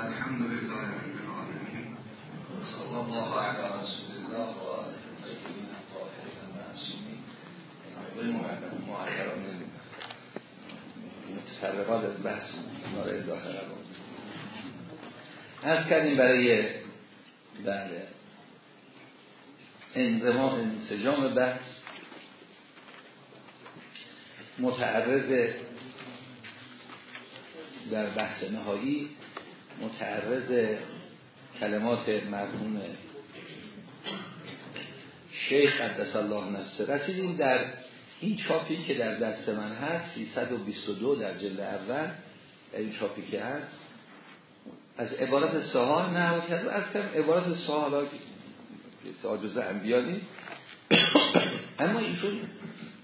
الحمد لله رب العالمين صلى الله على رسول الله و آله الطیبین الطاهرین المعصومین معلران متفرقات از بحث مارد داخل بود از کردیم برای بله انزما انسجام بحث متعرض در بحث نهایی متعرض کلمات مرحوم شیخ قدس الله نفسه. رسیدیم در این چاپی که در دست من هست 322 در جلد اول این چاپی که هست از عبارت سهال نه کرد. از کم عبارت سهال آجزه انبیانی اما ایشون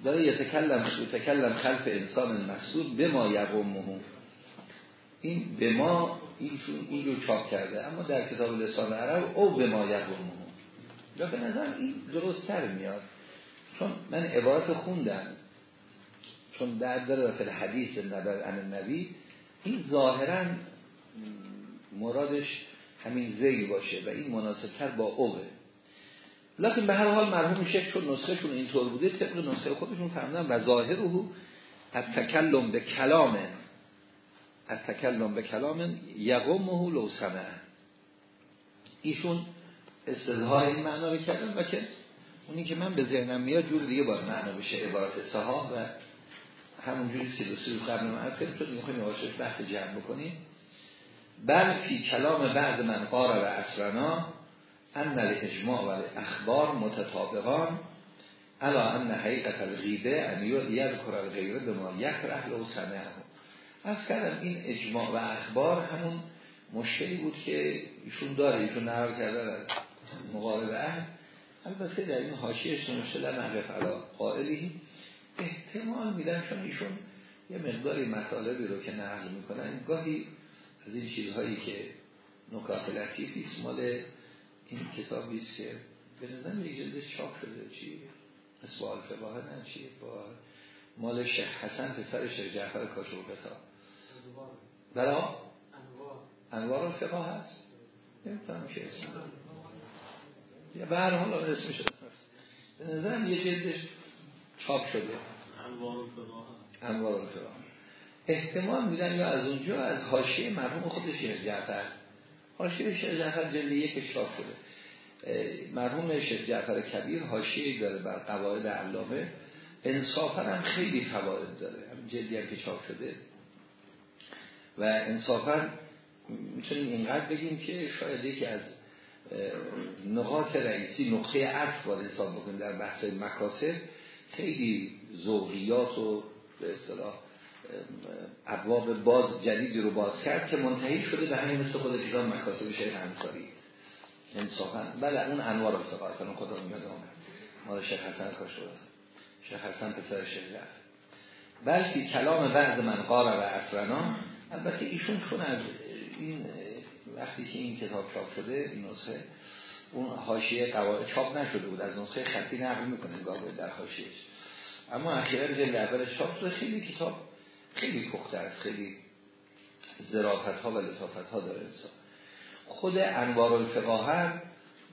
داره یتکلم یتکلم خلف انسان مسئول به ما یقومه. این به ما ایشون این رو چاپ کرده. اما در کتاب لسان عرب او به ما یقومه یا به نظر این درستتر میاد. چون من عبارت خوندم. چون در داره فل حدیث نبر ان نبی این ظاهرا مرادش همین زیل باشه و این مناسبتر با اوه. لکن به هر حال مرحوم شیخ چون نسخهشون اینطور بوده طبق نسخه خودشون فهمیدن و ظاهر او تکلم به کلام تکلم به کلام یقومه لو سمع ایشون استظهار این معنا رو کردن و که اونی که من به ذهنم میاد جور دیگه باید معنا بشه عبارت صحاب و همون جوری سلوسی رو قبل من از کردیم می‌خوایم یواشش بحث جمع بکنیم. بل فی کلام بعض من قاره و اصرنا ان الاجماع و اخبار متطابقان الا ان حقیقت الغیبه ان یذکر الغیره به ما یکره و سمعه. از کردم این اجماع و اخبار همون مشکلی بود که ایشون داره ایشون نهار کردن از مقابل البته در این حاشیهش نوشته در معرف علا قائلی. احتمال میدن چون ایشون یه مقداری مطالبی رو که نقل می‌کنن گاهی از این چیزهایی که نکات لطیفی این کتابی است که به نظر یک جلدش چاپ شده چی؟ اسوال فقاه نه چی؟ با مال شیخ حسن پسر شیخ جعفر کاشوقتا برا انوار. فقاه هست. نمی‌تونم که اسم یا به هر حال اسمش به نظرم یه جلدش چاپ شده. انوار الفقاه احتمال میدن یا از اونجا از حاشیه مرحوم خود شیخ جعفر. حاشیه شیخ جعفر جلد یک چاپ شده. مرحوم شیخ جعفر کبیر حاشیه داره بر قواعد علامه. انصافا هم خیلی فواید داره. هم جلدی هم که چاپ شده. و انصافا می‌تونیم اینقدر بگیم که شاید یکی از نقاط رئیسی نقطه عطف باید حساب بکنیم در بحث مکاسب خیلی ذوقیات و به اصطلاح ابواب باز جدیدی رو باز کرد که منتهی شده به همین مثل خود کتاب مکاسب شیخ انصاری. انصافا. بله اون انوار افتقا اصلا خدا میاد آمد مال شیخ حسن کاشور شیخ حسن پسر شیخ بلکه کلام بعض من قاره و اصرنا البته ایشون چون از این وقتی که این کتاب چاپ شده این نسخه اون حاشیه قواعد چاپ نشده بود از نسخه خطی نقل می‌کنه گاهی در حاشیهش. اما اخیرا جلد اولش چاپ شده خیلی کتاب خیلی پخته است خیلی ظرافت ها و لطافت ها داره انسان. خود انوار الفقاه هم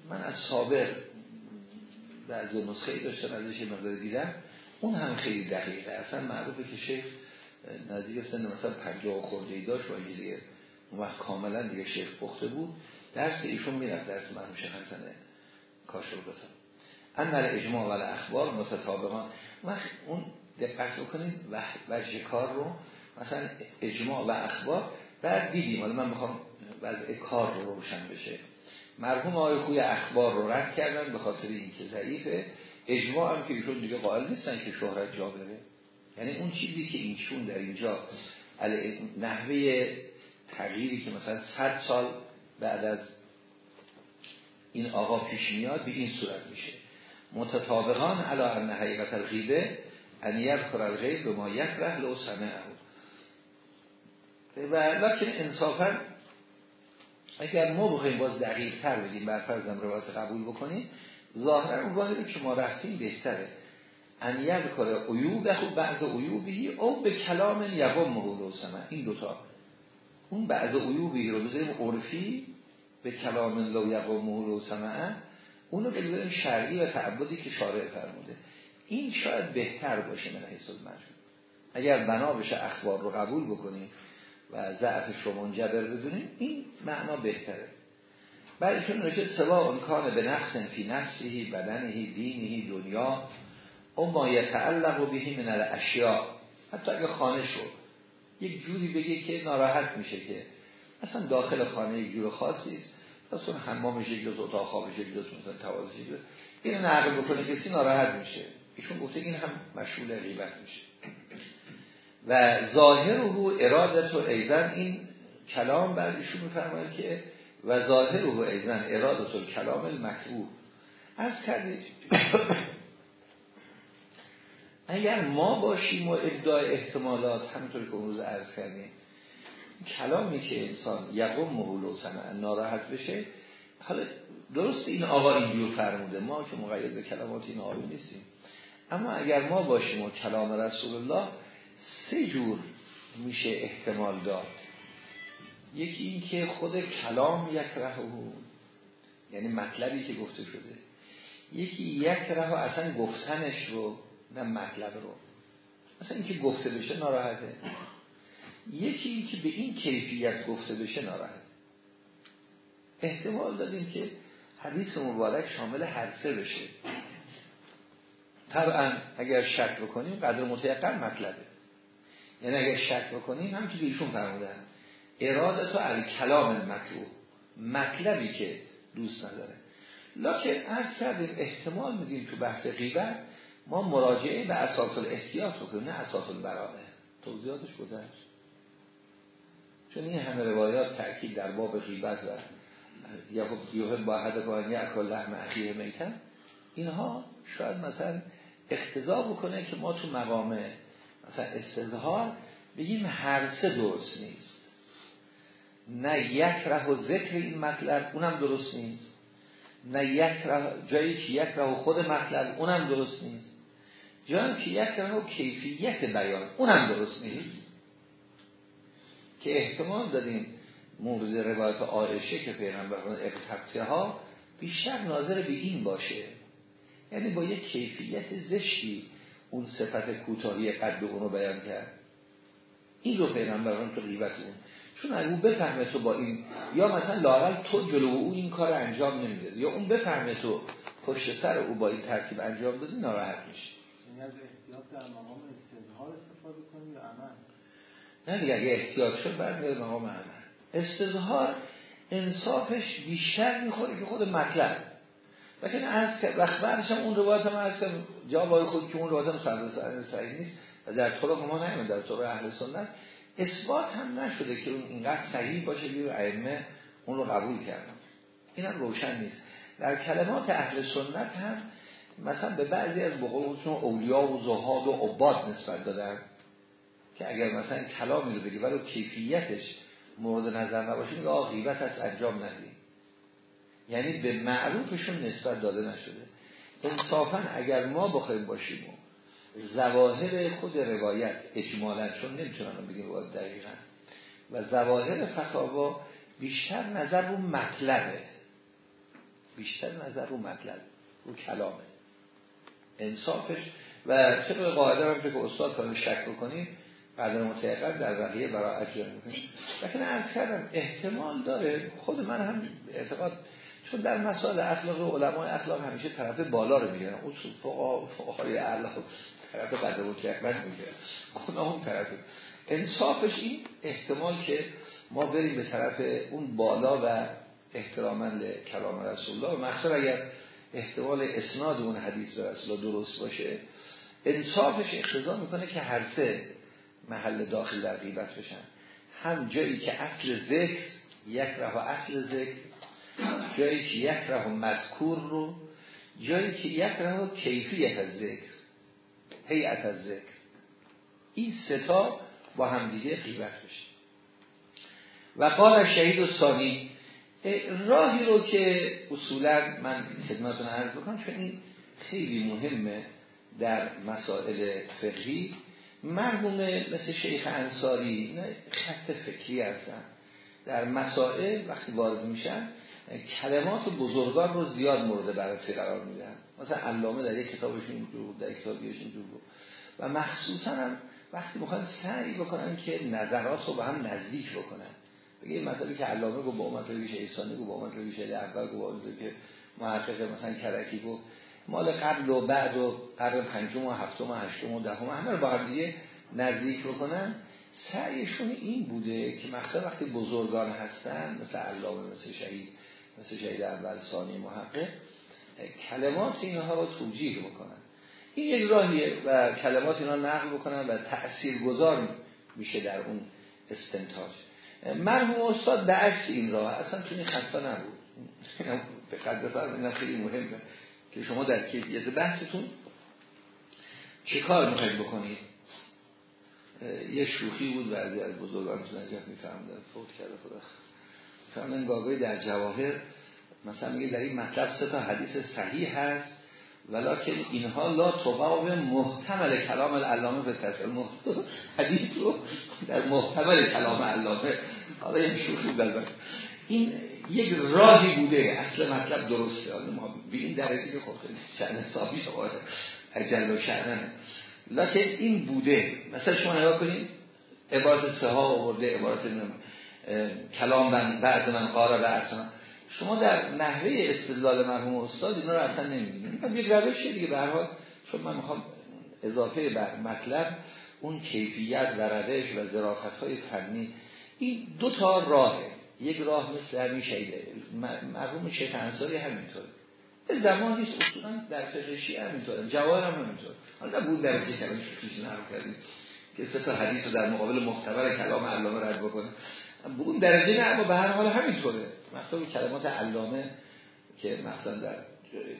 من از سابق بعضی نسخه داشتم ازش مقدار دیدم. اون هم خیلی دقیقه اصلا معروفه که شیخ نزدیک سن مثلا پنجاه خورده ای داشت و دیگه اون وقت کاملا دیگه شیخ پخته بود درس ایشون می‌رفت درس مرحوم شیخ حسن کاشر بسن ان اجماع و اخبار متطابقان وقت اون دقت بکنید وجه کار رو مثلا اجماع و اخبار بعد دیدیم. حالا من می‌خوام وضع کار رو روشن بشه. مرحوم آقای خوی اخبار رو رد کردن به خاطر اینکه ضعیفه. اجماع هم که ایشون دیگه قائل نیستن که شهرت جا بره. یعنی اون چیزی که اینشون در اینجا نحوه تغییری که مثلا صد سال بعد از این آقا پیش میاد به این صورت میشه. متطابقان علا ان حقیقت الغیبه ان یذکر الغیب به ما یکره لو سمعه. و لکن انصافا اگر ما بخوایم باز دقیق تر بگیم بر فرضم روایت قبول بکنیم ظاهرا اون که ما رفتیم بهتره. ان یذکر عیوبه بعض عیوبی او به کلام یقوم سمع این دوتا اون بعض عیوبی رو بذاریم عرفی به کلام لو لو سمعه اونو بذاریم شرعی و تعبدی که شارع فرموده. این شاید بهتر باشه من حیث المجموع اگر بنا بشه اخبار رو قبول بکنیم و ضعفش رو منجبر بدونیم این معنا بهتره. بعد چون نوشه سوا امکان به نقص فی نفسهی بدنهی دینهی دنیا او ما یتعلق بهی من الاشیاء. حتی اگه خانه شد یک جوری بگه که ناراحت میشه که. اصلا داخل خانه یک جور خاصی است اصلا حمامش یک اتاق خوابش یک مثلا توازش یک این نقل بکنه کسی ناراحت میشه. ایشون گفته این هم مشغول غیبت میشه. و ظاهر او ارادت و ایزن این کلام بعد ایشون میفرماید که و ظاهر او ایزن ارادت و کلام المکروه. از کردید. اگر ما باشیم و ادعای احتمالات همینطور که اون روز عرض کردیم کلامی که انسان یقوم محول و ناراحت بشه حالا درست این آقا اینجور فرموده ما که مقید به کلمات این آقایی نیستیم. اما اگر ما باشیم و کلام رسول الله سه جور میشه احتمال داد. یکی این که خود کلام یک رهو یعنی مطلبی که گفته شده. یکی یک رهو اصلا گفتنش رو نه مطلب رو. اصلا اینکه گفته بشه ناراحته. یکی این که به این کیفیت گفته بشه ناراحت احتمال دادیم که حدیث مبارک شامل هر سه بشه. طبعا اگر شک بکنیم قدر متیقن مطلبه. یعنی اگر شک بکنیم هم که ایشون فرمودن. اراده تو کلام مطلوب مطلبی که دوست نداره. لکن عرض کردیم احتمال میدیم تو بحث غیبت ما مراجعه به اساس الاحتیاط بکنیم نه اساس البرانه توضیحاتش گذشت. چون این همه روایات تأکید در باب غیبت و یا یوهد با حد کانی اکل لحم اخیه میتن اینها شاید مثلا اختضا بکنه که ما تو مقام مثلا استظهار بگیم هر سه درست نیست. نه یک ره و ذکر این مطلب اونم درست نیست. نه یک ره جایی که یک ره و خود مطلب اونم درست نیست. جایی که یک و کیفیت بیان. اونم درست نیست. که احتمال دادیم مورد روایت آیشه که پیغمبر اقتبته ها بیشتر ناظر به این باشه. یعنی با یک کیفیت زشتی اون صفت کوتاهی قد اون رو بیان کرد. این رو پیغمبران تو غیبت اون. چون اگه اون بفهمه تو با این یا مثلا لاغل تو جلو او این کار انجام نمیده یا اون بفهمه تو پشت سر او با این ترکیب انجام دادی ناراحت میشه یعنی از احتیاط در مقام استظهار استفاده کنی یا عمل؟ نه دیگه اگه احتیاط شد میره مقام عمل. استظهار انصافش بیشتر می‌خوره که خود مطلب. لیکن از که وقت بعدش هم اون روایت هم از که جواب خود که اون روایت هم سر صحیح نیست. و در طرق ما نمیده در طرق اهل سنت. اثبات هم نشده که اون اینقدر صحیح باشه که ائمه اون رو قبول کردن. این هم روشن نیست. در کلمات اهل سنت هم مثلا به بعضی از بقولشون اولیا و زهاد و عباد نسبت دادن که اگر مثلا کلامی رو بگی ولی کیفیتش مورد نظر نباشه میگه آقا غیبت از انجام ندید یعنی به معروفشون نسبت داده نشده. انصافا اگر ما بخوایم باشیم و زواهر خود روایت اجمالا چون نمی‌تونن بگیم روایت دقیقا و زواهر فتاوا بیشتر نظر رو مطلبه. بیشتر نظر رو مطلب. رو کلامه. انصافش. و طبق قاعده هم که استاد کارو شک بکنیم قدر متعقل در بقیه برای اجرا می‌کنیم لیکن عرض کردم احتمال داره. خود من هم اعتقاد چون در مسائل اخلاق علمای اخلاق همیشه طرف بالا رو می‌گیرن. اصول فقها فقهای اعلی طرف قدر متعقل می‌گیرن. اونا هم طرف. انصافش این احتمال که ما بریم به طرف اون بالا و احتراما کلام رسول الله. مخصوصا اگر احتمال اسناد اون حدیث رسول الله درست باشه. انصافش اقتضا می‌کنه که هر سه محل داخل در غیبت بشن. هم جایی که اصل ذکر یک راه اصل ذکر جایی که یک راه مذکور رو جایی که یک راه کیفیت از ذکر هیئت از ذکر. این ستا با هم دیگه غیبت بشه و قال شهید و ثانی راهی رو که اصولا من خدمتون عرض بکنم چون این خیلی مهمه در مسائل فقهی. مرحوم مثل شیخ انصاری خط فکری هستن. در مسائل وقتی وارد میشن کلمات بزرگان رو زیاد مورد بررسی قرار میدن. مثلا علامه در یک کتابش اینجور در کتابیش اینجور و مخصوصا هم وقتی می‌خوان سعی بکنن که نظرات رو به هم نزدیک بکنن. بگه این مطلبی که علامه گفت با مطلبی که ایسانی گفت با مطلبی که اول گفت با که محقق مثلا کرکی گفت. مال قبل و بعد و قرن پنجم و هفتم و هشتم و دهم همه رو با هم دیگه نزدیک بکنن. سعیشون این بوده که مثلا وقتی بزرگان هستن مثل علامه مثل شهید مثل شهید اول ثانی محقق کلمات اینها رو توجیه بکنن. این یک راهیه و کلمات اینا نقل بکنن و تأثیر گذار میشه در اون استنتاج. مرحوم استاد به عکس این راه اصلا تو این خطا نبود. به قدر فرم خیلی مهمه که شما در کیفیت بحثتون چه کار می‌خواید بکنید؟ یه شوخی بود بعضی از بزرگان تو نجف میفهمدن فوت کرده خدا. فرمودن گاگوی در جواهر مثلا میگه در این مطلب سه تا حدیث صحیح هست. ولیکن اینها لا توقع محتمل کلام العلامه به تصل حدیث رو در محتمل کلام علامه. حالا این شوخی بلد این یک راهی بوده اصل مطلب درسته. ما به این درجه که خب شأن حسابی شما اجل و شأن. لکن این بوده. مثلا شما نگاه کنید عبارت سه ها آورده عبارت کلام بعض من قاره بعض من شما در نحوه استدلال مرحوم استاد اینا رو اصلا نمی‌بینید یک روشه دیگه به حال چون من می‌خوام اضافه بر مطلب اون کیفیت و روش و ظرافت های فنی این دو تا راهه. یک راه مثل همین شیده مرحوم شیخ انصاری همینطوره به زمان نیست اصولا در فقه شیعه همینطوره جواهر هم همینطور. حالا بود در چه کلام چیزی نرو که سه تا حدیث رو در مقابل محتمل کلام علامه رد بکنه. به درجه نه اما به هر حال همینطوره. مثلا کلمات علامه که مثلا در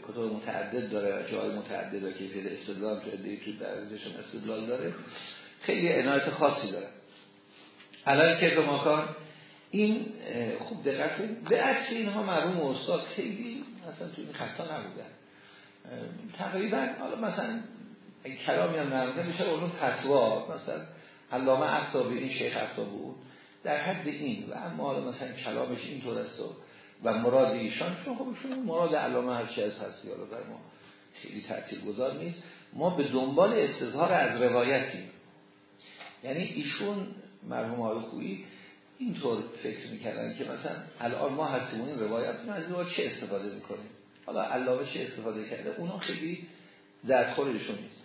کتب متعدد داره جای متعدد که کیفیت استدلال تو ادهی تو درجهشون استدلال داره خیلی عنایت خاصی داره. الان که ماکان این خوب دقت به عکس اینها مرحوم استاد خیلی مثلا تو این خطا نبودن. تقریبا حالا مثلا کلامی هم نرمده میشه اونو فتوا مثلا علامه افتابی این شیخ بود. در حد این و اما مثلا کلامش اینطور است و مراد ایشان چون خب مراد علامه هر چی از هستی حالا بر ما خیلی تأثیر گذار نیست. ما به دنبال استظهار از روایتی یعنی ایشون مرحوم های خویی اینطور فکر می‌کردن که مثلا الان ما هستیم این روایت از این چه استفاده می‌کنیم؟ حالا علاوه چه استفاده کرده؟ اونا خیلی در خورشون نیست.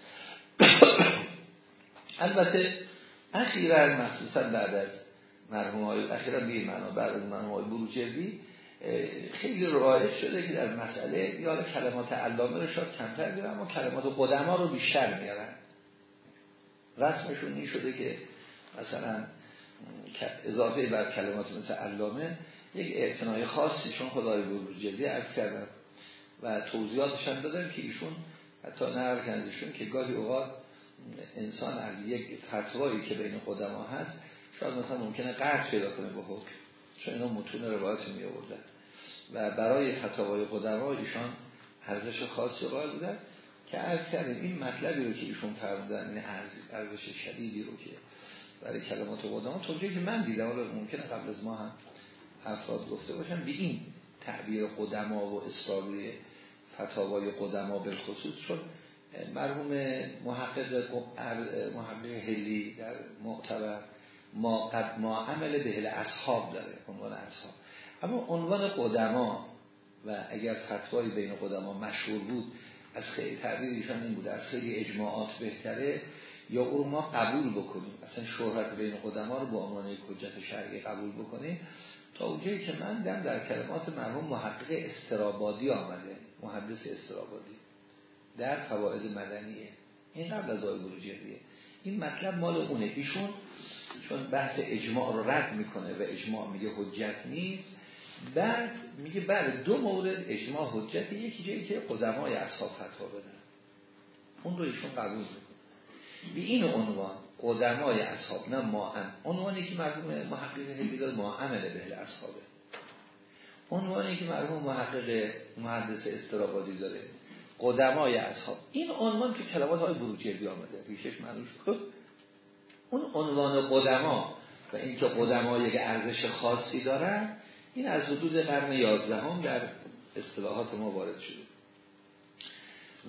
البته اخیرا مخصوصا بعد از مرحوم های اخیرا به معنا بعد از مرحوم های بروجردی خیلی رایج شده که در مسئله یا کلمات علامه رو شاید کمتر بیارن اما کلمات قدما رو بیشتر میارن. رسمشون این شده که مثلا اضافه بر کلمات مثل علامه یک اعتنای خاصی چون خدای بروجردی عرض کردن و توضیحاتش هم که ایشون حتی نقل که گاهی اوقات انسان از یک فتوایی که بین قدما هست شاید مثلا ممکنه قرد پیدا کنه به حکم چون اینا متون روایت می آوردن و برای فتاوای قدما ایشان ارزش خاصی قائل بودن که عرض کردیم این مطلبی رو که ایشون فرمودن این ارزش شدیدی رو که برای کلمات قدما توجیه که من دیدم ولی ممکنه قبل از ما هم افراد گفته باشن به این تعبیر قدما و اصراری فتاوای قدما به خصوص چون مرحوم محقق محقق هلی در معتبر ما قد ما عمل به اصحاب داره عنوان اصحاب. اما عنوان قدما و اگر فتوای بین قدما مشهور بود از خیلی تعبیر ایشان این بود از خیلی اجماعات بهتره یا او ما قبول بکنیم. اصلا شهرت بین قدما رو به عنوان حجت شرعی قبول بکنیم. تا اونجایی که من دم در کلمات مرحوم محقق استرابادی آمده محدث استرابادی در فواید مدنیه. این قبل از بروجردیه این مطلب مال اونه. ایشون چون بحث اجماع رو رد می‌کنه و اجماع میگه حجت نیست بعد میگه بله دو مورد اجماع حجت یکی جایی که قدمای اصحاب فتوا بدن. اون رو ایشون قبول می‌کنه. به این عنوان قدمای اصحاب نه ما هم عنوانی که مرحوم محقق هلی داد ما عمل به اصحابه. عنوانی که مرحوم محقق محدث استرابادی داره. قدمای اصحاب. این عنوان که کلمات های بروجردی آمده ریشش معنوش خب اون عنوان قدما و اینکه قدما یک ارزش خاصی دارن این از حدود قرن یازدهم در اصطلاحات ما وارد شده.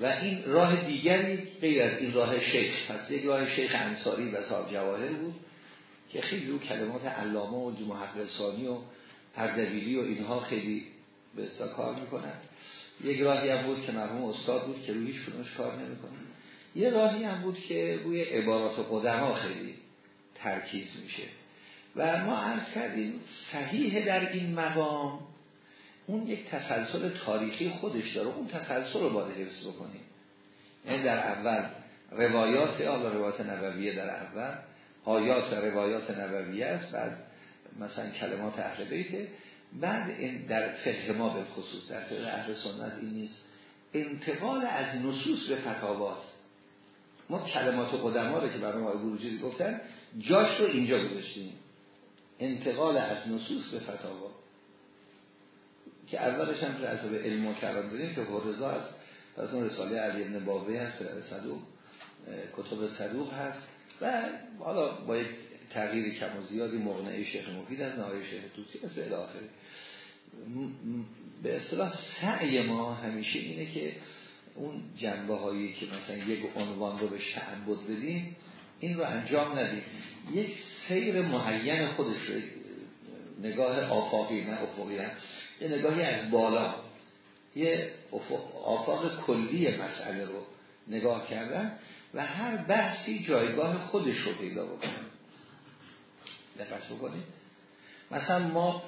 و این راه دیگری غیر از این راه شیخ پس یک راه شیخ انصاری و صاحب جواهر بود که خیلی رو کلمات علامه و محقق و اردبیلی و اینها خیلی به کار می‌کنن. یک راهی هم بود که مرحوم استاد بود که روی هیچ کار نمی‌کنه. یه راهی هم بود که روی عبارات قدما خیلی ترکیز میشه. و ما عرض کردیم صحیح در این مقام اون یک تسلسل تاریخی خودش داره. اون تسلسل رو باید حفظ بکنیم. یعنی در اول روایات حالا روایات نبویه در اول آیات و روایات نبویه است بعد مثلا کلمات اهل بیته بعد این در فقه ما به خصوص در فقه اهل سنت این نیست. انتقال از نصوص به فتاواست ما کلمات قدما رو که برای ما بروجی گفتن جاش رو اینجا گذاشتیم. انتقال از نصوص به فتاوا. که اولش هم از علم و کلام داریم که هرزا است از اون رساله علی ابن بابی هست صدوق کتب صدوق هست. و حالا با یک تغییر کم و زیادی مغنعه شیخ مفید از نهای شیخ توسی از الاخره به اصطلاح سعی ما همیشه اینه که اون جنبه هایی که مثلا یک عنوان رو به بود بدیم این رو انجام ندیم. یک سیر معین خودش نگاه آفاقی نه افقی یه نگاهی از بالا. یه آفاق کلی مسئله رو نگاه کردن و هر بحثی جایگاه خودش رو پیدا بکنن دقت بکنید مثلا ما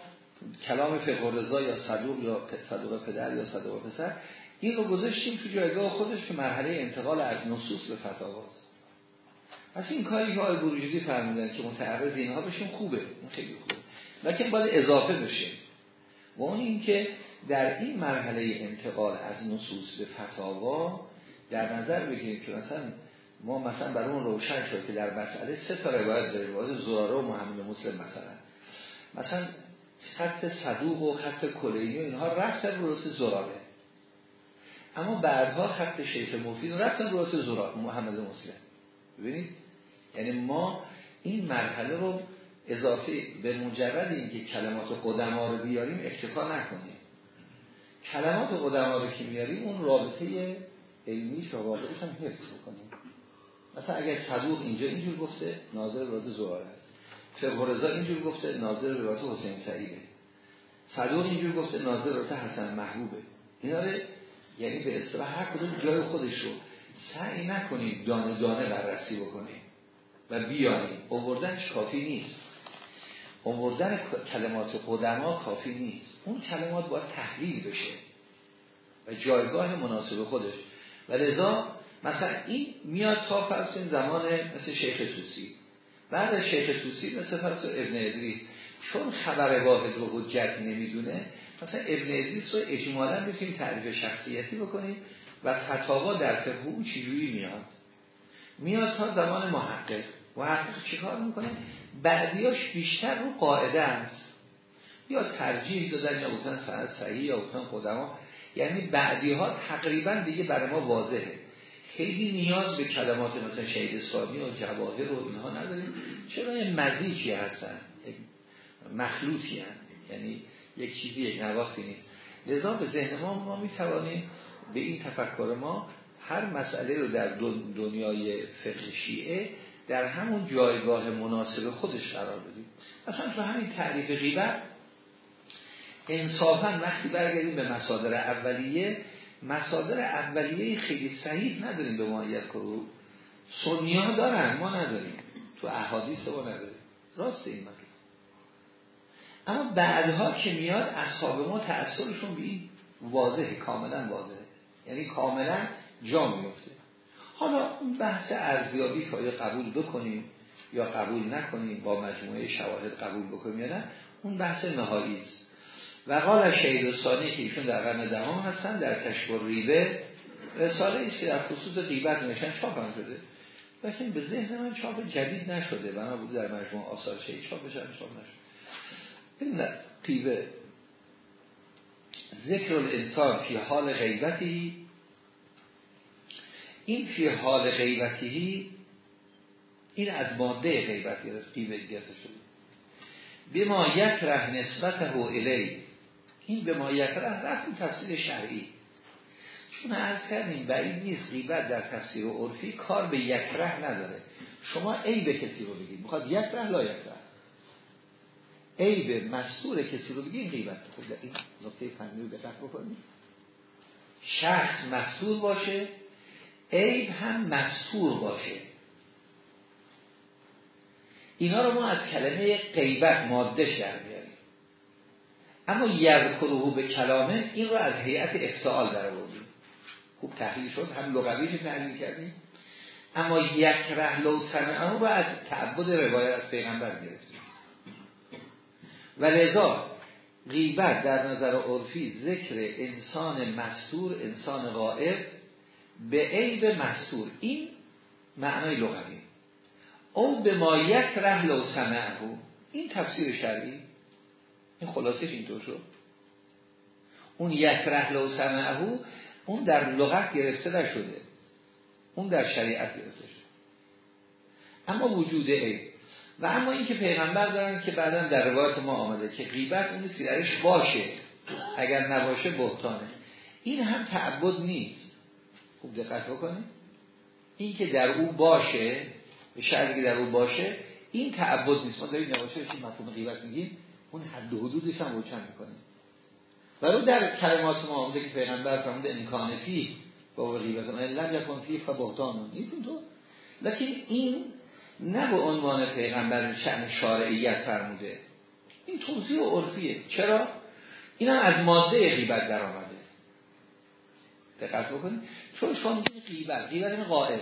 کلام فقه رضا یا صدوق یا صدوق پدر یا صدوق پسر این رو گذاشتیم تو جایگاه خودش که مرحله انتقال از نصوص به فتاواست پس این کاری که آقای بروجردی فرمودن که متعرض اینها بشیم خوبه این خیلی خوبه. لکن باید اضافه بشه و اون این که در این مرحله انتقال از نصوص به فتاوا در نظر بگیریم که مثلا ما مثلا برای اون روشن شد که در مسئله سه تا روایت داریم روایت زراره و محمد مسلم مثلا. مثلا خط صدوق و خط کلینی و اینها رفتن روایت زراره اما بعدها خط شیخ مفید رفتن روایت زراره محمد مسلم. ببینید یعنی ما این مرحله رو اضافه به مجرد اینکه کلمات قدما رو بیاریم اکتفا نکنیم. کلمات قدما رو که میاریم اون رابطه علمیش و واقعیش هم حفظ بکنیم. مثلا اگر صدوق اینجا اینجور گفته ناظر روایت زهار است. فقه رضا اینجور گفته ناظر روایت حسین سعیده. صدوق اینجور گفته ناظر روایت حسن محبوبه. اینا رو یعنی به اصطلاح هر کدوم جای خودش رو سعی نکنید دانه دانه بررسی بکنید و بیارید اووردنش کافی نیست. اووردن کلمات قدما کافی نیست. اون کلمات باید تحلیل بشه و جایگاه مناسب خودش. و لذا مثلا این میاد تا فرض زمان مثل شیخ توسی. بعد از شیخ توسی مثل فرض ابن ادریس. چون خبر واحد رو حجت نمی‌دونه مثلا ابن ادریس رو اجمالا بتونیم تعریف شخصیتی بکنیم و فتاوا در فقه او چجوری میاد؟ میاد تا زمان محقق. محقق چیکار می‌کنه؟ بعدیاش بیشتر رو قاعده است. یا ترجیح دادن یا گفتن صحیح یا گفتن قدما یعنی بعدی ها تقریبا دیگه برای ما واضحه. خیلی نیاز به کلمات مثلا شهید سامی و جواهر و اینها نداریم. چرا؟ یه مزیجی هستن. مخلوطی هستن. یعنی یک چیزی یک نواختی نیست. لذا به ذهن ما ما می‌توانیم به این تفکر ما هر مسئله رو در دنیای فقه شیعه در همون جایگاه مناسب خودش قرار بدیم. مثلا تو همین تعریف غیبت انصافا وقتی برگردیم به مصادر اولیه مصادر اولیه خیلی صحیح نداریم به ماهیت کرو سنی ها دارن ما نداریم. تو احادیث ما نداریم. راست این مطلب. اما بعدها که میاد اصحاب ما تأثیرشون به این واضحه کاملا واضحه. یعنی کاملا جا میفته حالا اون بحث ارزیابی که آیا قبول بکنیم یا قبول نکنیم با مجموعه شواهد قبول بکنیم یا نه اون بحث نهایی است. و قال شهید ثانی که ایشون در قرن دهم هستن در کشف ریبه رساله ایست که در خصوص غیبت نشن چاپ هم شده. لیکن به ذهن من چاپ جدید نشده بنا بود در مجموع آثار شهید چاپ بشن چاپ نشده این قیبه ذکر الانسان فی حال غیبتی. این فی حال غیبتی این از ماده غیبتی قیبه گرفته شده. به ما یک ره نسبت هو الی. این به ما یک ره رفت تفسیر شرعی. چون عرض کردیم بعید نیست غیبت در تفسیر و عرفی کار به یک ره نداره. شما ای به کسی رو بگید. می‌خواد یک ره لا یک به مستور کسی رو بگید غیبت. خود این نقطه فنی رو دقت بکنید شخص مستور باشه عیب هم مستور باشه. اینا رو ما از کلمه غیبت ماده در بیاریم اما یذکره به کلامه این رو از هیئت افتعال در آوردیم. خوب تحلیل شد هم لغویش تحلیل کردیم. اما یک ره لو سمعه رو از تعبد روایت از پیغمبر گرفتیم. و لذا غیبت در نظر عرفی ذکر انسان مستور انسان غائب به عیب مستور. این معنای لغوی. او به ما یک ره لو سمعه. این تفسیر شرعی. این خلاصش اینطور شد. اون یک ره لو سمعه اون در لغت گرفته نشده. اون در شریعت گرفته شده. اما وجود عیب. و اما اینکه پیغمبر دارن که بعدا در روایت ما آمده که غیبت اون درش باشه. اگر نباشه بهتانه. این هم تعبد نیست. خوب دقت بکنید. این که در او باشه به شرطی که در او باشه این تعبد نیست. ما داریم نباشه این مفهوم غیبت میگیم. اون حد و حدودش هم روشن می‌کنیم. ولی در کلمات ما آمده که پیغمبر فرموده امکان فی با غیبت ما لم یکن فی فبهتان. نیست تو لکن این نه به عنوان پیغمبر شأن شارعیت فرموده. این توضیح عرفیه. چرا؟ این هم از ماده غیبت در آمده دقت بکنید. چون شما میگید غیبت غیبت این قائب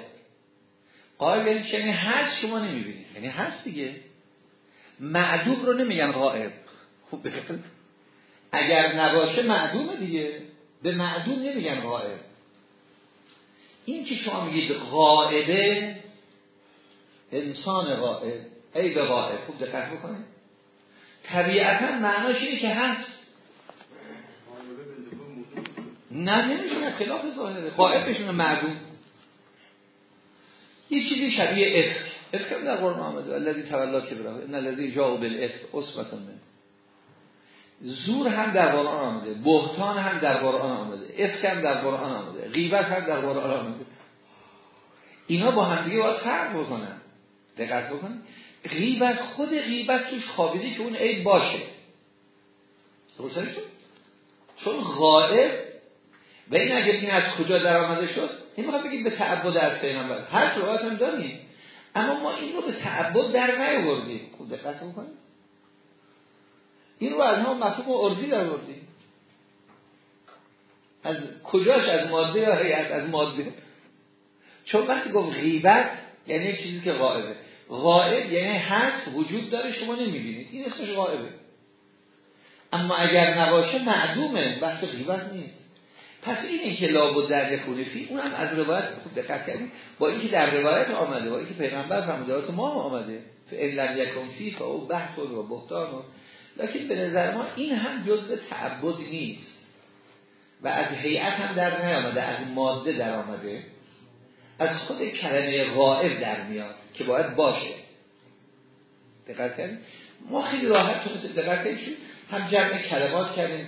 قائب یعنی یعنی هست شما نمی‌بینید. یعنی هست دیگه. معدوم رو نمیگن غائب. خوب بکنید اگر نباشه معدومه دیگه. به معدوم نمیگن غائب. این که شما میگید غائبه انسان غائب ای به غائب خوب دقت بکنید. طبیعتا معناش اینه که هست. نه نمیشه اختلاف ظاهره. غائبشون معدوم. یه چیزی شبیه افک افک هم در قرآن آمده. الذی تولا کبره. ان الذی جاء بالافک اصبت من زور هم در قرآن آمده. بهتان هم در قرآن آمده. افک هم در قرآن آمده. غیبت هم در قرآن آمده. اینا با هم دیگه باید فرق بکنن. دقت بکنن غیبت خود غیبت توش خوابیده که اون عیب باشه. درسته چون غائب و این اگر این از کجا در آمده شد این می‌خواد بگید به تعبد از پیغمبر. هر روایت هم داریم. اما ما این رو به تعبد در نیاوردیم. خوب دقت بکنیم این رو از هم مفهوم عرضی در آوردیم. از کجاش؟ از ماده یا از ماده. چون وقتی گفت غیبت یعنی چیزی که غائبه. غائب یعنی هست وجود داره شما نمی‌بینید. این اسمش غائبه. اما اگر نباشه معدومه. بحث غیبت نیست. پس این که لابد در فی اون هم از روایت خوب دقت کردیم. با اینکه در روایت آمده با اینکه پیغمبر فرمودات ما آمده. فعلا یکم فی او بحث و بهتان و لکن به نظر ما این هم جزء تعبد نیست. و از هیئت هم در نیامده از ماده در آمده. از خود کلمه غائب در میاد که باید باشه. دقت کردیم ما خیلی راحت تونست دقت کردیم هم جمع کلمات کردیم.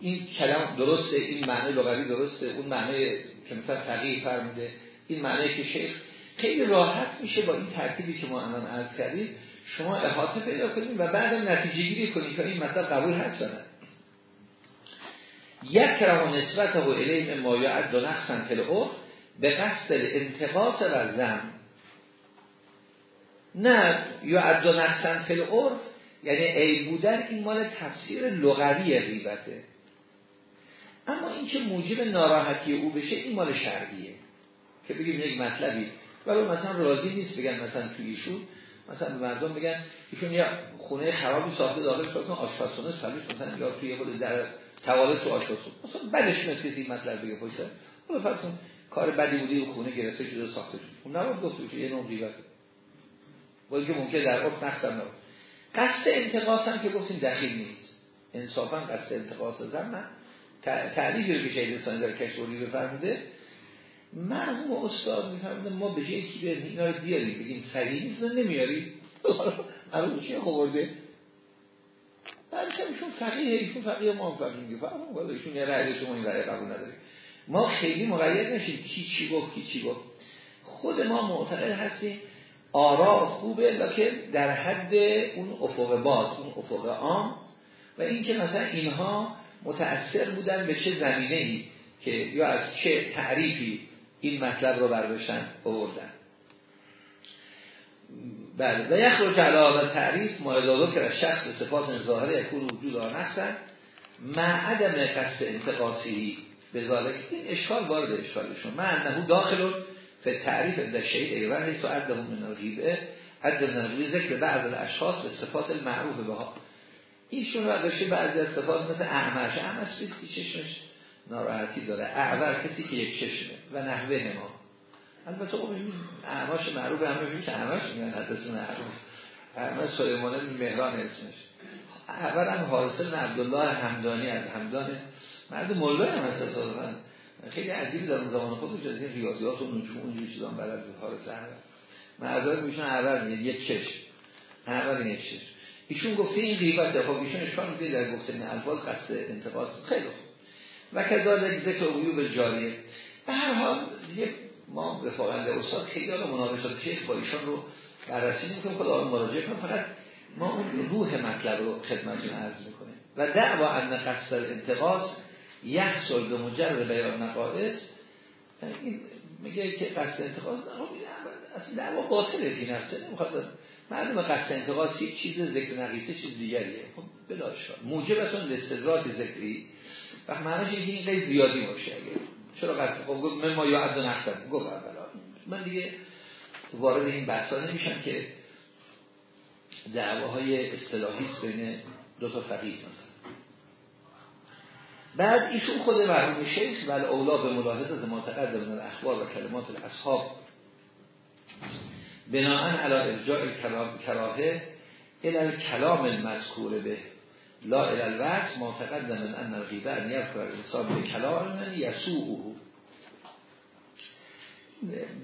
این کلم درسته این معنی لغوی درسته اون معنی که مثلا تغییر فرموده این معنی که شیخ. خیلی راحت میشه با این ترتیبی که ما الان عرض کردیم شما احاطه پیدا کنید و بعد نتیجه گیری کنید که این مطلب قبول هست نه. یک کرام نسبت و الیه ما یعد و نقصن به قصد انتقاس و زم نه یا و نقصن فل یعنی ای بودن این مال تفسیر لغوی غیبته. اما این که موجب ناراحتی او بشه این مال شرعیه. که بگیم یک مطلبی. ولی مثلا راضی نیست بگن مثلا توی ایشون مثلا مردم بگن ایشون یه خونه خرابی ساخته داخل کن آشپزخونه سالیش مثلا یا توی خود در توالت تو آشپزخونه. مثلا بعدش میاد کسی مطلب بگه پشت. حالا فرض کار بدی بودی و خونه گرفته شده ساخته شده. اون نباید گفت یه نوع غیبت با اینکه ممکن در عرف نقصم نبود قصد انتقاص هم که گفتیم دخیل نیست. انصافا قصد انتقاص زن تعریفی رو که شهید رسانی در کشوری بفرموده مرحوم استاد میفرموده ما به جایی که اینا رو بیاریم. بگیم صحیح نیست نمیاریم. مرحوم چی خوبرده فقیه ایشون فقیه ما فقیه. میگه فقیه ایشون یه رأی شما این رأی قبول نداریم ما خیلی مقید نشیم کی چی گفت کی چی گفت. خود ما معتقد هستیم آرا خوبه لکن در حد اون افق باز اون افق عام. و اینکه مثلا اینها متأثر بودن به چه زمینه ای که یا از چه تعریفی این مطلب رو برداشتن آوردن. بله. و یخرج علاوه تعریف ما که شخص صفات ظاهره یکون وجود آن هستن. مع عدم قصد انتقاسی به ذالک این اشکال وارد اشکالشون من انه داخل به تعریف در شهید ایوان هیست و عدم من الغیبه عدم من الغیبه ذکر بعض الاشخاص به صفات المعروف به ها ایشون رو داشته بعضی از صفات مثل اعمش اعمش کسی چشمش ناراحتی داره. اعور کسی که یک چشمه و نحوه ما. البته خب این اعماش معروف همه میگن اعماش میگن حدث معروف. اعماش سلیمان بن مهران اسمش. اعور هم حاصل عبدالله همدانی از همدان مرد مولای هم هست خیلی عجیبی در زمان خودش از این ریاضیات و نجوم اونجوری چیزان بلد بود. حارس اعور معذرت میشن میگه یک چشم اعور یک چشم ایشون گفته این غیبت خب ایشون اشکال میده در گفتن الفاظ قصد انتقاص خیلی خوب. و کذالک ذکر عیوب جاریه. به هر حال دیگه ما به فاقنده استاد خیلی حالا مناقشات شیخ با ایشان رو بررسی می‌کنیم. خدا مراجعه کنیم فقط ما اون روح مطلب رو خدمتتون عرض می‌کنیم. و دعوا ان قصد الانتقاص یحصل به مجرد بیان این میگه که قصد انتقاص اصلا دعوا باطله فی نفسه نمی‌خواد معلومه قصد انتقاص یک چیز ذکر نقیصه چیز دیگریه. خب بلاش موجبتون لستدراک ذکری. وقت معنیش این خیلی زیادی باشه اگه. چرا قصد؟ خب گفت من ما یا عبد نقصد گفت اولا. من دیگه وارد این بحثا نمیشم که دعواهای اصطلاحی بین دو تا فقیه مثلا بعد ایشون خود مرحوم شیخ و اولا به ملاحظه ما من الاخبار و کلمات الاصحاب. بناهن علا ارجاع کراهه الى کلام المذکور به. لا الى الوصف ما ان الغیبه ان یذکر الانسان به کلام من یسوعه.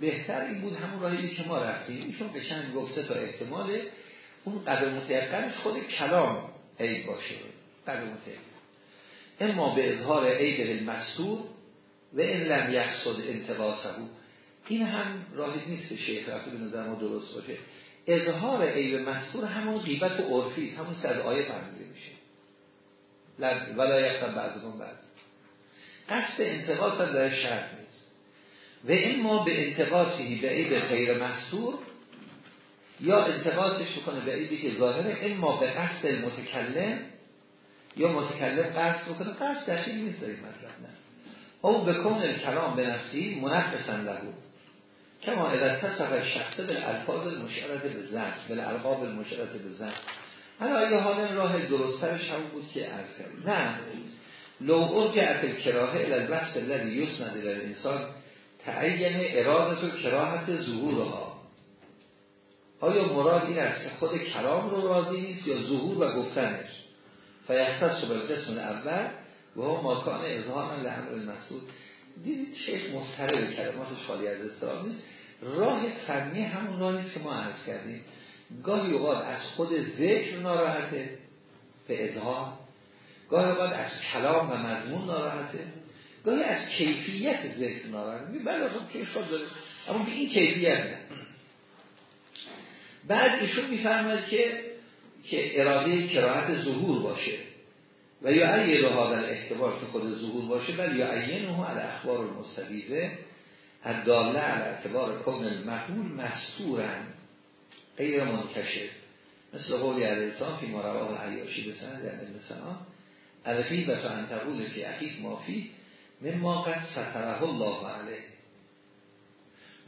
بهتر این بود همون راهی که ما رفتیم. ایشون قشنگ گفته تا احتمال اون قدر متیقنش خود کلام عیب باشه. قدر متیقن. اما به اظهار عیب المستور و این لم یحصد انتقاصه این هم راهی نیست شیخ رفته به نظر ما درست باشه. اظهار عیب مستور همون غیبت و عرفی همون از آیه فهمیده میشه. ولا یحصد بعضمون بعض. قصد انتقاص هم در شرط نیست. و این ما به انتقاصی به عیب غیر مستور یا انتقاصش بکنه به عیبی که ظاهره این ما به قصد المتکلم یا متکلم قصد بکنه قصد دخیل نیست این مطلب نه. او بکن کلام به نفسی منفسن لهو کما اذا تصف شخصه به الفاظ المشعرت به زن به القاب المشعرت به زن. حالا اگه حالا راه درسترش هم بود که از کرد نه. لو ارجعت کراهه الى البحث الذي یسند الى الانسان تعین ارادت و کراهت ظهورها. آیا مراد این است که خود کلام رو راضی نیست یا ظهور و گفتنش؟ فیختص به قسم اول و هم ماکان اظهار لعمر المسعود دیدید شیخ به کلماتش خالی از اصطلاح نیست. راه فنی همون راهی که ما عرض کردیم. گاهی اوقات از خود ذکر ناراحته به اظهار. گاهی اوقات از کلام و مضمون ناراحته. گاهی از کیفیت ذکر ناراحته. بله خب که داره؟ اما به این کیفیت نه. بعد ایشون میفرماید که که اراده کراهت ظهور باشه. و یا علی هذا احتبار که خود ظهور باشه ولی یا عینه علی اخبار المستویزه الداله علی اعتبار کون المحمول مستورن غیر منکشف مثل قولی علیه فی مرواه عیاشی بسند در ابن سنا الفی و انتقول که اخیق مافی ما قد ستره الله علیه.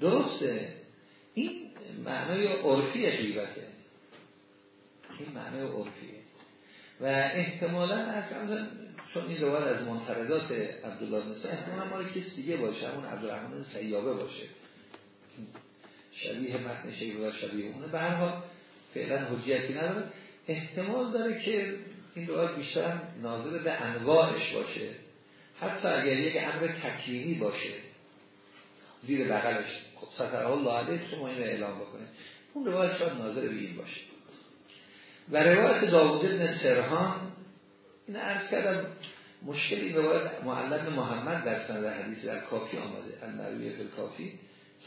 درسته؟ این معنای عرفی غیبته این معنای عرفیه. و احتمالا از چون این روایت از منفردات عبدالله مثل احتمالا مال کس دیگه باشه همون عبدالرحمن سیابه باشه. شبیه متن شیخ و شبیه اونه. به هر حال فعلا حجیتی نداره. احتمال داره که این روایت بیشتر ناظر به انواعش باشه. حتی اگر یک امر تکلیمی باشه زیر بغلش خب سطر الله علیه شما این اعلام بکنه اون روایت شاید ناظر به این باشه. و روایت داوود ابن سرهان این عرض کردم مشکل این روایت معلم محمد در سند حدیث در کافی آمده. النرویه فی کافی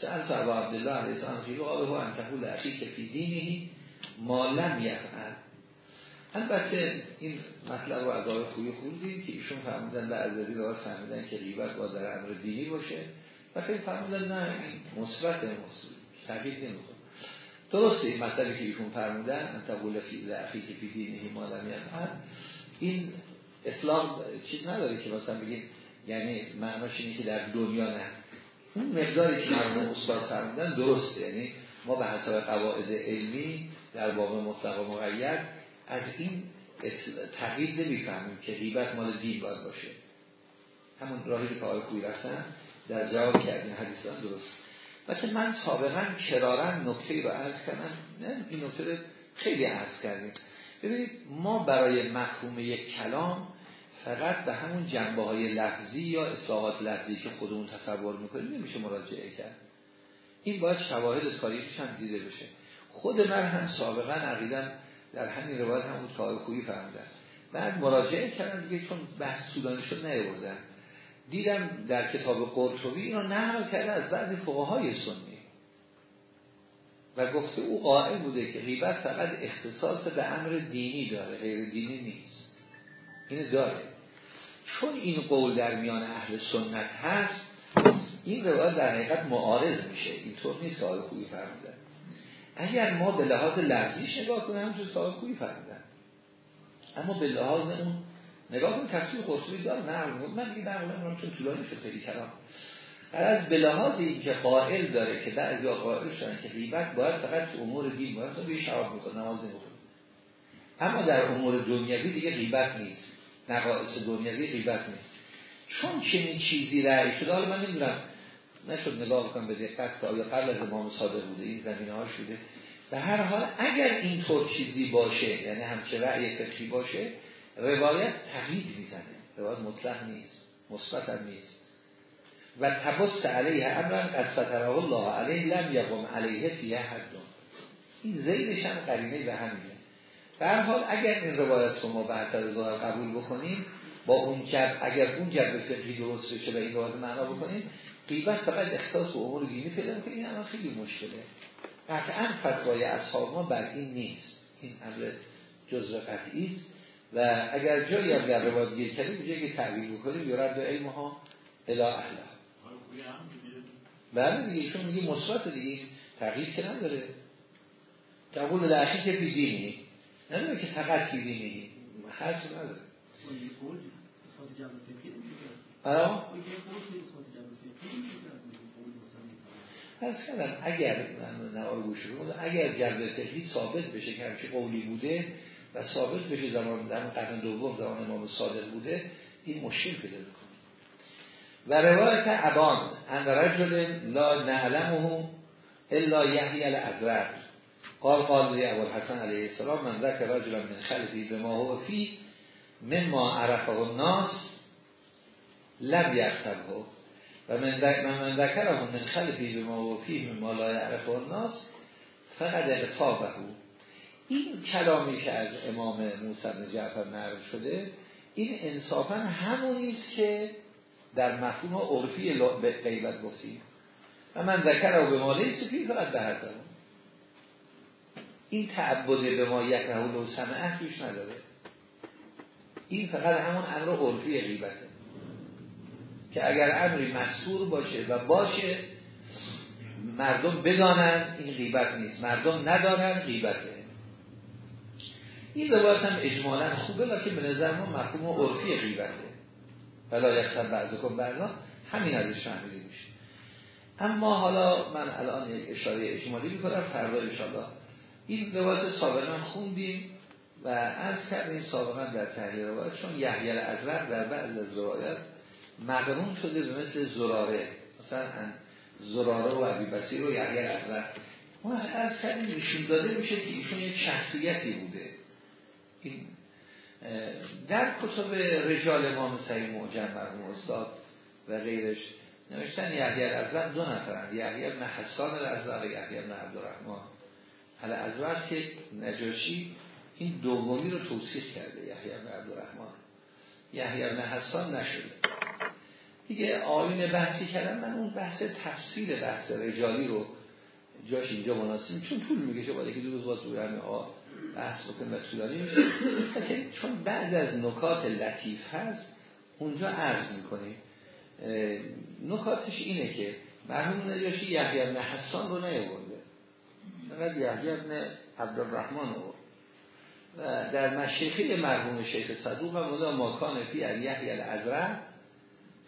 سأل تو عبدالله علیه السلام خیلی قاله ها انتهول اخی که فی دینهی ما لم یفعل. البته این مطلب رو از آقای خویی خوندیم که ایشون فرمودن از روایت فهمیدن که غیبت با در امر دینی باشه و خیلی فرمودن نه مثبت تغییر نمی‌خواد. درسته این مطلبی که ایشون فرمودن انتقول فی اخی که فی دینهی ما این اطلاق چیز نداره که مثلا بگیم یعنی معناش اینه که در دنیا نه. اون مقداری که مرموم استاد فرمودن درسته یعنی ما به حساب قواعد علمی در باب مطلق و مقید از این تغییر نمی‌فهمیم که غیبت مال دین باید باشه. همون راهی که آقای خوی رفتن در جواب این حدیثان درست. لیکن من سابقا کرارن نکته رو عرض کردم. نه این نکته خیلی عرض کردیم. ببینید ما برای مفهوم یک کلام فقط به همون جنبه های لفظی یا اصلاحات لفظی که خودمون تصور می‌کنیم نمیشه مراجعه کرد. این باید شواهد تاریخش هم دیده بشه. خود من هم سابقا عقیدم در همین روایت هم کار خوبی فهمیدم بعد مراجعه کردم دیگه چون بحث طولانی شد نیاوردم دیدم در کتاب قرطبی اینو نقل کرده از بعضی فقهای سنی. و گفته او قائل بوده که غیبت فقط اختصاص به امر دینی داره غیر دینی نیست. اینو داره. چون این قول در میان اهل سنت هست این روایت در حقیقت معارض میشه. اینطور نیست که خوبی فرمودن. اگر ما به لحاظ لفظیش نگاه کنیم همچون سوال خوبی فرمودن. اما به لحاظ اون نگاه کنیم تفسیر قرطبی داره نه من دیگه نقل چون طولانی شد خیلی کلام. از به لحاظ اینکه قائل داره که بعضی قائل شدن که غیبت باید فقط تو امور دین باید تو به شراب می‌کنه نماز نمی‌کنه اما در امور دنیوی دیگه غیبت نیست. نقائص دنیوی غیبت نیست. چون چنین چیزی رأی شده حالا من نمی‌دونم نشد نگاه کنم به دقت که آیا قبل از امام صادق بوده این زمینه ها شده به هر حال اگر این طور چیزی باشه یعنی همچه رأی فقهی باشه روایت تقیید می‌زنه. روایت مطلق نیست مثبت هم نیست. و تبست علیه امرا قد ستره الله علیه لم یقم علیه فیه حد. این زیدش هم قرینه به همینه. در حال اگر این روایت رو ما به حسب ظاهر قبول بکنیم با اون جب اگر اون جب فقهی درست بشه و این روایت معنا بکنیم قیبت فقط اختصاص و امور دینی پیدا که این الان خیلی مشکله. قطعا فتوای اصحاب ما بر این نیست. این امر جزء قطعی است. و اگر جایی هم در روایت گیر کردیم جایی که تعبیر بکنیم یورد علم ها الا اهلا بله دیگه چون میگه مثبت دیگه تغییر که نداره قبول لعشی که بی دینی نداره که فقط بی دینی حس نداره آره پس کردم اگر من نوار گوش اگر جلب فقهی ثابت بشه که همچه قولی بوده و ثابت بشه زمان در قرن دوم زمان امام صادق بوده این مشکل پیدا می‌کنه. و روایت ابان ان رجل لا نعلمه الا یحیی الازرق. قال قال ابو الحسن علیه السلام من ذکر رجل من خلفی به ما هو فی مما عرفه الناس لم یختبه و من ذکره من خلفی به ما و فی مما لا یعرفه الناس فقط اقتابه این کلامی که از امام موسی بن جعفر نقل شده این انصافا همونیست که در مفهوم عرفی به غیبت گفتیم و من ذکر رو به مالی سفی فقط به هر این تعبد به ما یک رهول و سمعه توش نداره. این فقط همون امر عرفی غیبته. که اگر امری مستور باشه و باشه مردم بدانن این غیبت نیست. مردم ندانن غیبته. این روایت هم اجمالا خوبه لیکن به نظر ما مفهوم عرفی غیبته. ولا یکسر بعض کن بعضا همین ازش فهمیده میشه. اما حالا من الان اشاره اجمالی می‌کنم فردا انشاءالله. این روایت سابقا خوندیم و از کردیم سابقا در تحلیل روایت چون یحیی الازرق در بعض از روایت مقرون شده به مثل زراره. مثلا زراره و عبی بسیر و یحیی ما از کردیم نشون داده میشه که ایشون یک شخصیتی بوده. این در کتب رجال امام سعی معجم مرحوم استاد و غیرش نوشتن یحیی الازرق دو نفرن یحیی بن حسان الازرق و یحیی بن عبدالرحمن. الازرق که نجاشی این دومی رو توصیح کرده یحیی بن عبدالرحمن. یحیی بن حسان نشده. دیگه آین بحثی کردم من اون بحث تفصیل بحث رجالی رو جاش اینجا مناسب چون طول میگه باید که دو روز باز همه بحث بکنیم و طولانی چون بعد از نکات لطیف هست اونجا عرض می‌کنیم. نکاتش اینه که مرحوم نجاشی یحیی بن حسان رو نیاورده. فقط یحیی بن عبدالرحمن رو. و در مشیخی مرحوم شیخ صدوق هم مدا ماکان فی یحیی الازرع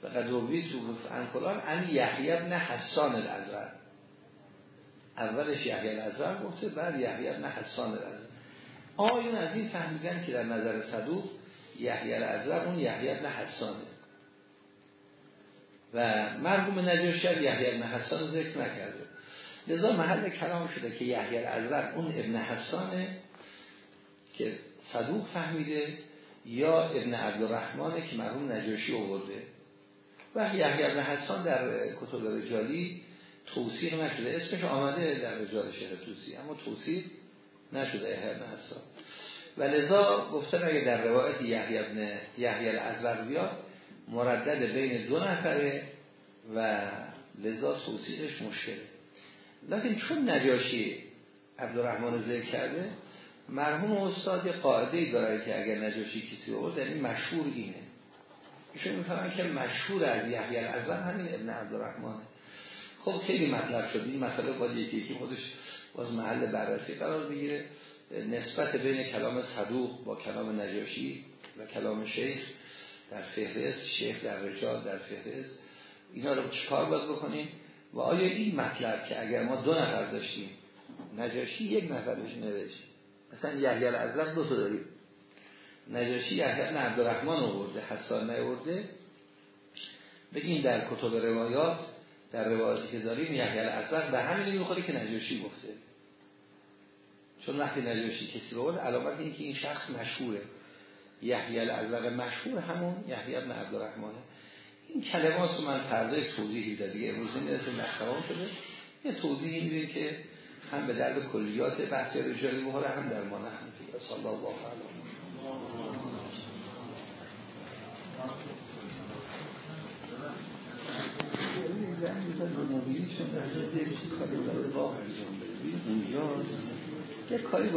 فقط روی تو عن فلان ان یحیی بن حسان الازرع اولش یحیی الازرع گفته بعد یحیی بن حسان الازرع آیون از این فهمیدن که در نظر صدوق یحیی الازرع اون یحیی بن حسانه. و مرحوم نجاشی یحیی بن حسان ذکر نکرده. لذا محل کلام شده که یحیی الازرق اون ابن حسانه که صدوق فهمیده یا ابن عبدالرحمنه که مرحوم نجاشی آورده. و یحیی بن حسان در کتب رجالی توصیق نشده. اسمش آمده در رجال شهر توسی اما توصیق نشده بن حسان و لذا گفتن اگه در روایت یحیی بن یحیی الازرق بیاد مردد بین دو نفره و لذا توصیقش مشکله لیکن چون نجاشی عبدالرحمن ذکر کرده مرحوم استاد قاعده ای داره که اگر نجاشی کسی بود یعنی مشهور اینه. ایشون می‌فهمن که مشهور از یحیی الازم همین ابن عبدالرحمن خب خیلی مطلب شد. این مسئله باید یکی یکی خودش باز محل بررسی قرار بگیره. نسبت بین کلام صدوق با کلام نجاشی و کلام شیخ در فهرست شیخ در رجال در فهرست اینا رو چکار باید بکنیم؟ و آیا این مطلب که اگر ما دو نفر داشتیم نجاشی یک نفرش نوشت؟ مثلا یحیی الازرق دو تا داریم. نجاشی یحیی بن عبدالرحمن آورده حسان نیورده. بگیم در کتب روایات در روایاتی که داریم یحیی الازرق به همین می‌خوره که نجاشی گفته. چون وقتی نجاشی کسی رو علامت این که این شخص مشهوره. یحیی الازرق مشهور همون یحیی بن عبدالرحمنه این کلمات رو من فردا توضیحی داد دیگه امروز نمی‌رسه مخصوان شده. یه توضیحی میدیم که هم به درد کلیات بحث رجالی بخوره هم در مانه هم. صلی الله علیه یه کاری